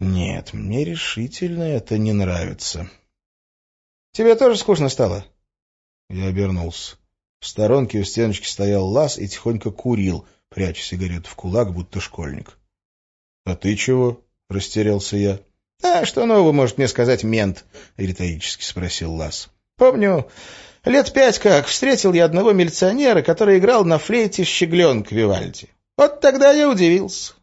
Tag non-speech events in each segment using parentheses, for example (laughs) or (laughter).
Нет, мне решительно это не нравится. Тебе тоже скучно стало? Я обернулся. В сторонке у стеночки стоял лаз и тихонько курил, пряча сигарету в кулак, будто школьник. — А ты чего? — растерялся я. — А что нового может мне сказать мент? — риторически спросил лаз. — Помню, лет пять как встретил я одного милиционера, который играл на флейте щегленка Вивальди. Вот тогда я удивился. —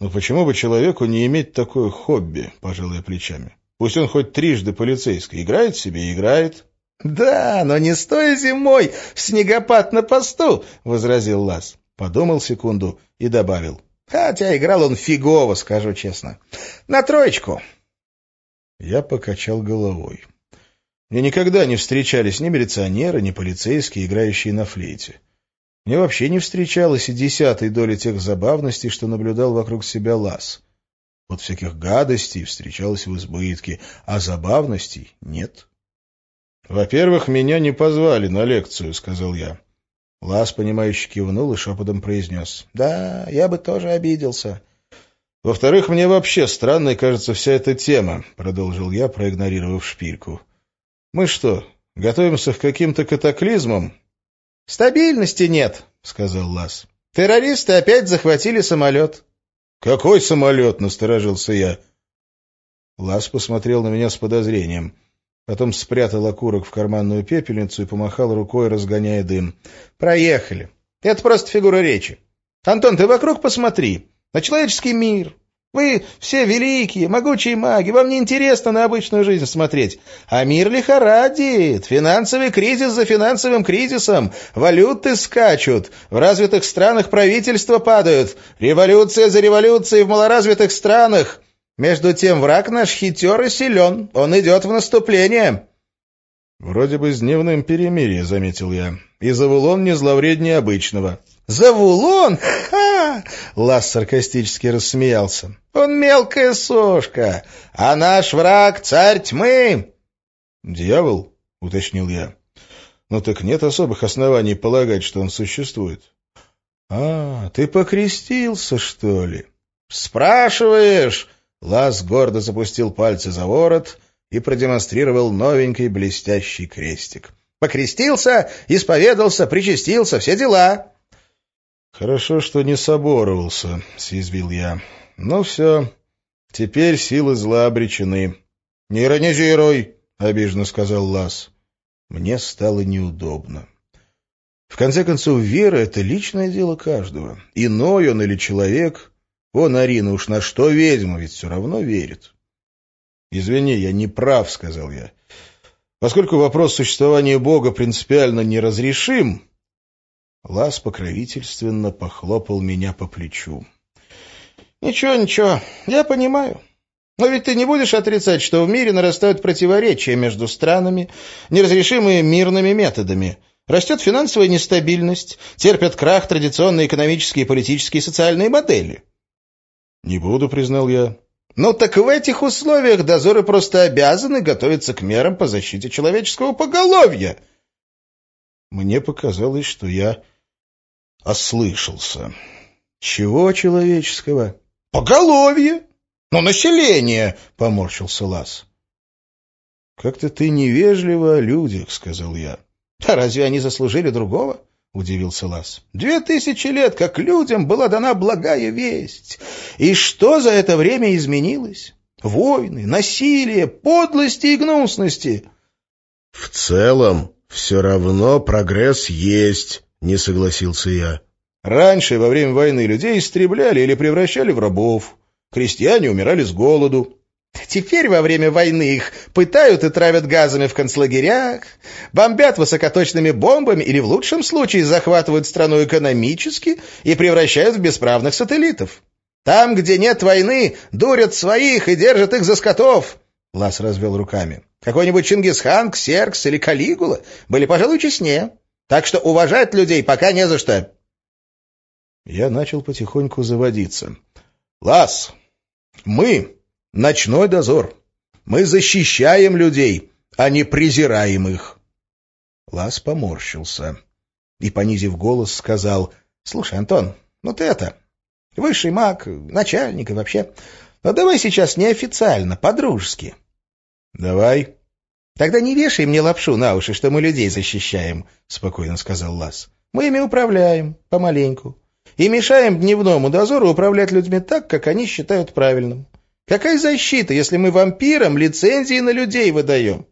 Ну почему бы человеку не иметь такое хобби, пожалуй, плечами? Пусть он хоть трижды полицейский. Играет себе и играет. — Да, но не стоя зимой в снегопад на посту, — возразил Лас. Подумал секунду и добавил. — Хотя играл он фигово, скажу честно. На троечку. Я покачал головой. Мне никогда не встречались ни милиционеры, ни полицейские, играющие на флейте. Мне вообще не встречалось и десятой доли тех забавностей, что наблюдал вокруг себя Лас. Вот всяких гадостей встречалось в избытке, а забавностей нет. «Во-первых, меня не позвали на лекцию», — сказал я. Лас, понимающе кивнул и шепотом произнес. «Да, я бы тоже обиделся». «Во-вторых, мне вообще странной кажется вся эта тема», — продолжил я, проигнорировав шпильку. «Мы что, готовимся к каким-то катаклизмам?» «Стабильности нет», — сказал Лас. «Террористы опять захватили самолет. «Какой самолет?» — насторожился я. Лас посмотрел на меня с подозрением. Потом спрятал окурок в карманную пепельницу и помахал рукой, разгоняя дым. «Проехали. Это просто фигура речи. Антон, ты вокруг посмотри. На человеческий мир, вы все великие, могучие маги, вам не интересно на обычную жизнь смотреть. А мир лихорадит, финансовый кризис за финансовым кризисом, валюты скачут, в развитых странах правительства падают, революция за революцией в малоразвитых странах. Между тем враг наш хитер и силен, он идет в наступление». «Вроде бы с дневным перемирием», — заметил я. «И Завулон не зловреднее обычного». «Завулон? Ха!» — Лас саркастически рассмеялся. «Он мелкая сошка, а наш враг — царь тьмы!» «Дьявол?» — уточнил я. «Ну так нет особых оснований полагать, что он существует». «А, ты покрестился, что ли?» «Спрашиваешь?» Лас гордо запустил пальцы за ворот и продемонстрировал новенький блестящий крестик. «Покрестился, исповедался, причастился, все дела». «Хорошо, что не соборовался», — съязвил я. «Ну все, теперь силы зла обречены». «Не иронизируй», — обиженно сказал Лас. Мне стало неудобно. В конце концов, вера — это личное дело каждого. Иной он или человек. Он, Арина, уж на что ведьма, ведь все равно верит. «Извини, я не прав», — сказал я. «Поскольку вопрос существования Бога принципиально неразрешим, Лас покровительственно похлопал меня по плечу. — Ничего, ничего, я понимаю. Но ведь ты не будешь отрицать, что в мире нарастают противоречия между странами, неразрешимые мирными методами. Растет финансовая нестабильность, терпят крах традиционные экономические, политические и социальные модели. — Не буду, признал я. — Ну так в этих условиях дозоры просто обязаны готовиться к мерам по защите человеческого поголовья. Мне показалось, что я ослышался. Чего человеческого? Поголовье. Но население, поморщился Лас. Как-то ты невежливо о людях, сказал я. А разве они заслужили другого? — удивился Лас. «Две тысячи лет, как людям была дана благая весть. И что за это время изменилось? Войны, насилие, подлости и гнусности». «В целом все равно прогресс есть», — не согласился я. Раньше, во время войны, людей истребляли или превращали в рабов. Крестьяне умирали с голоду. Теперь во время войны их пытают и травят газами в концлагерях, бомбят высокоточными бомбами или в лучшем случае захватывают страну экономически и превращают в бесправных сателлитов. Там, где нет войны, дурят своих и держат их за скотов. Лас развел руками. Какой-нибудь Чингисхан, Ксеркс или Калигула были, пожалуй, честнее. Так что уважать людей пока не за что. Я начал потихоньку заводиться. «Лас, мы — ночной дозор. Мы защищаем людей, а не презираем их». Лас поморщился и, понизив голос, сказал, «Слушай, Антон, ну ты это, высший маг, начальник и вообще, Но давай сейчас неофициально, по-дружески. — Давай. — Тогда не вешай мне лапшу на уши, что мы людей защищаем, — спокойно сказал Лас. — Мы ими управляем, помаленьку. И мешаем дневному дозору управлять людьми так, как они считают правильным. Какая защита, если мы вампирам лицензии на людей выдаем?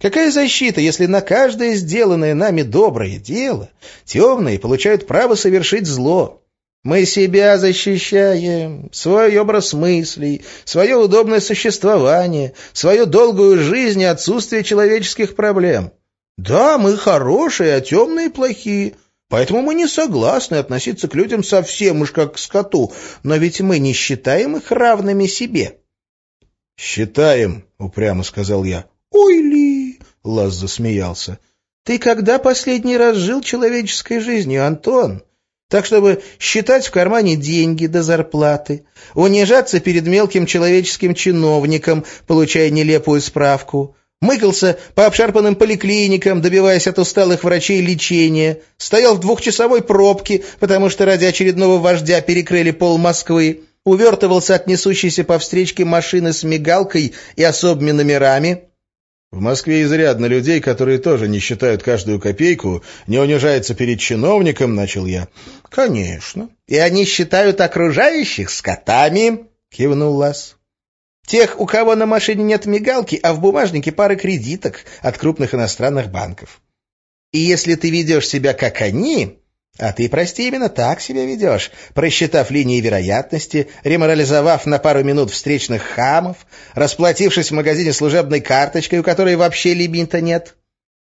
Какая защита, если на каждое сделанное нами доброе дело темные получают право совершить зло? Мы себя защищаем, свой образ мыслей, свое удобное существование, свою долгую жизнь и отсутствие человеческих проблем. Да, мы хорошие, а темные плохие. Поэтому мы не согласны относиться к людям совсем уж как к скоту, но ведь мы не считаем их равными себе. — Считаем, — упрямо сказал я. — Ой ли! — Лаз засмеялся. — Ты когда последний раз жил человеческой жизнью, Антон? Так, чтобы считать в кармане деньги до зарплаты, унижаться перед мелким человеческим чиновником, получая нелепую справку, мыкался по обшарпанным поликлиникам, добиваясь от усталых врачей лечения, стоял в двухчасовой пробке, потому что ради очередного вождя перекрыли пол Москвы, увертывался от несущейся по встречке машины с мигалкой и особыми номерами, в Москве изрядно людей, которые тоже не считают каждую копейку, не унижаются перед чиновником, начал я. — Конечно. И они считают окружающих скотами, — кивнул Лас. Тех, у кого на машине нет мигалки, а в бумажнике пары кредиток от крупных иностранных банков. И если ты ведешь себя как они, а ты, прости, именно так себя ведешь, просчитав линии вероятности, реморализовав на пару минут встречных хамов, расплатившись в магазине служебной карточкой, у которой вообще лимита нет.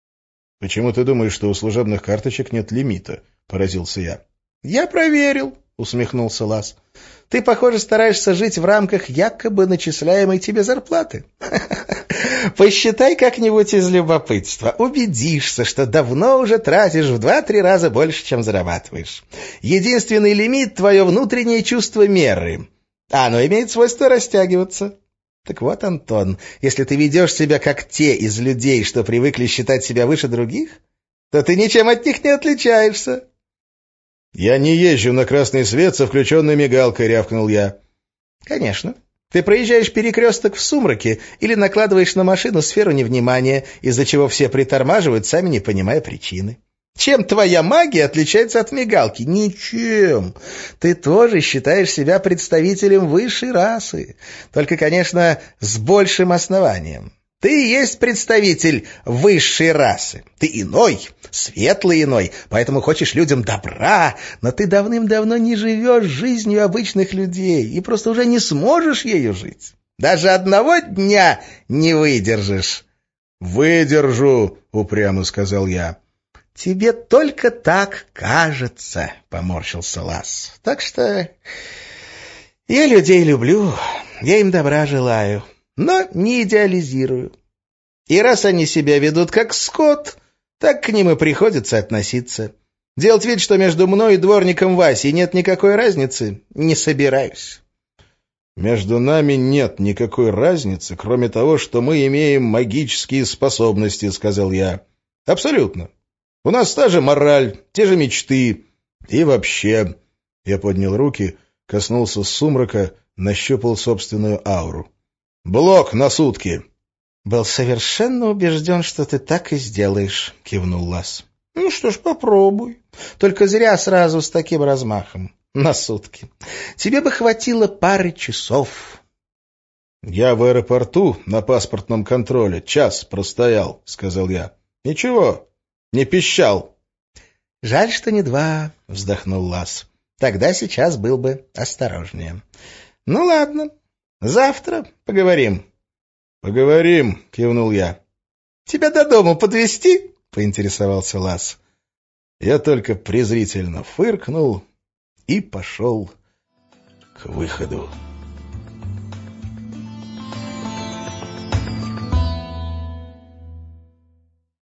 — Почему ты думаешь, что у служебных карточек нет лимита? — поразился я. — Я проверил, — усмехнулся Лас. — Ты, похоже, стараешься жить в рамках якобы начисляемой тебе зарплаты. (laughs) Посчитай как-нибудь из любопытства. Убедишься, что давно уже тратишь в два-три раза больше, чем зарабатываешь. Единственный лимит — твое внутреннее чувство меры. А оно имеет свойство растягиваться. Так вот, Антон, если ты ведешь себя как те из людей, что привыкли считать себя выше других, то ты ничем от них не отличаешься. — Я не езжу на красный свет со включенной мигалкой, — рявкнул я. — Конечно. Ты проезжаешь перекресток в сумраке или накладываешь на машину сферу невнимания, из-за чего все притормаживают, сами не понимая причины. Чем твоя магия отличается от мигалки? Ничем. Ты тоже считаешь себя представителем высшей расы. Только, конечно, с большим основанием. Ты есть представитель высшей расы. Ты иной, светлый иной, поэтому хочешь людям добра, но ты давным-давно не живешь жизнью обычных людей и просто уже не сможешь ею жить. Даже одного дня не выдержишь. «Выдержу», — упрямо сказал я. «Тебе только так кажется», — поморщился Лас. «Так что я людей люблю, я им добра желаю» но не идеализирую. И раз они себя ведут как скот, так к ним и приходится относиться. Делать вид, что между мной и дворником Васей нет никакой разницы, не собираюсь. «Между нами нет никакой разницы, кроме того, что мы имеем магические способности», — сказал я. «Абсолютно. У нас та же мораль, те же мечты. И вообще...» Я поднял руки, коснулся сумрака, нащупал собственную ауру. «Блок на сутки!» «Был совершенно убежден, что ты так и сделаешь», — кивнул Лас. «Ну что ж, попробуй. Только зря сразу с таким размахом. На сутки. Тебе бы хватило пары часов». «Я в аэропорту на паспортном контроле час простоял», — сказал я. «Ничего, не пищал». «Жаль, что не два», — вздохнул Лас. «Тогда сейчас был бы осторожнее». «Ну ладно, Завтра поговорим. — Поговорим, — кивнул я. — Тебя до дома подвести? поинтересовался Лас. Я только презрительно фыркнул и пошел к выходу.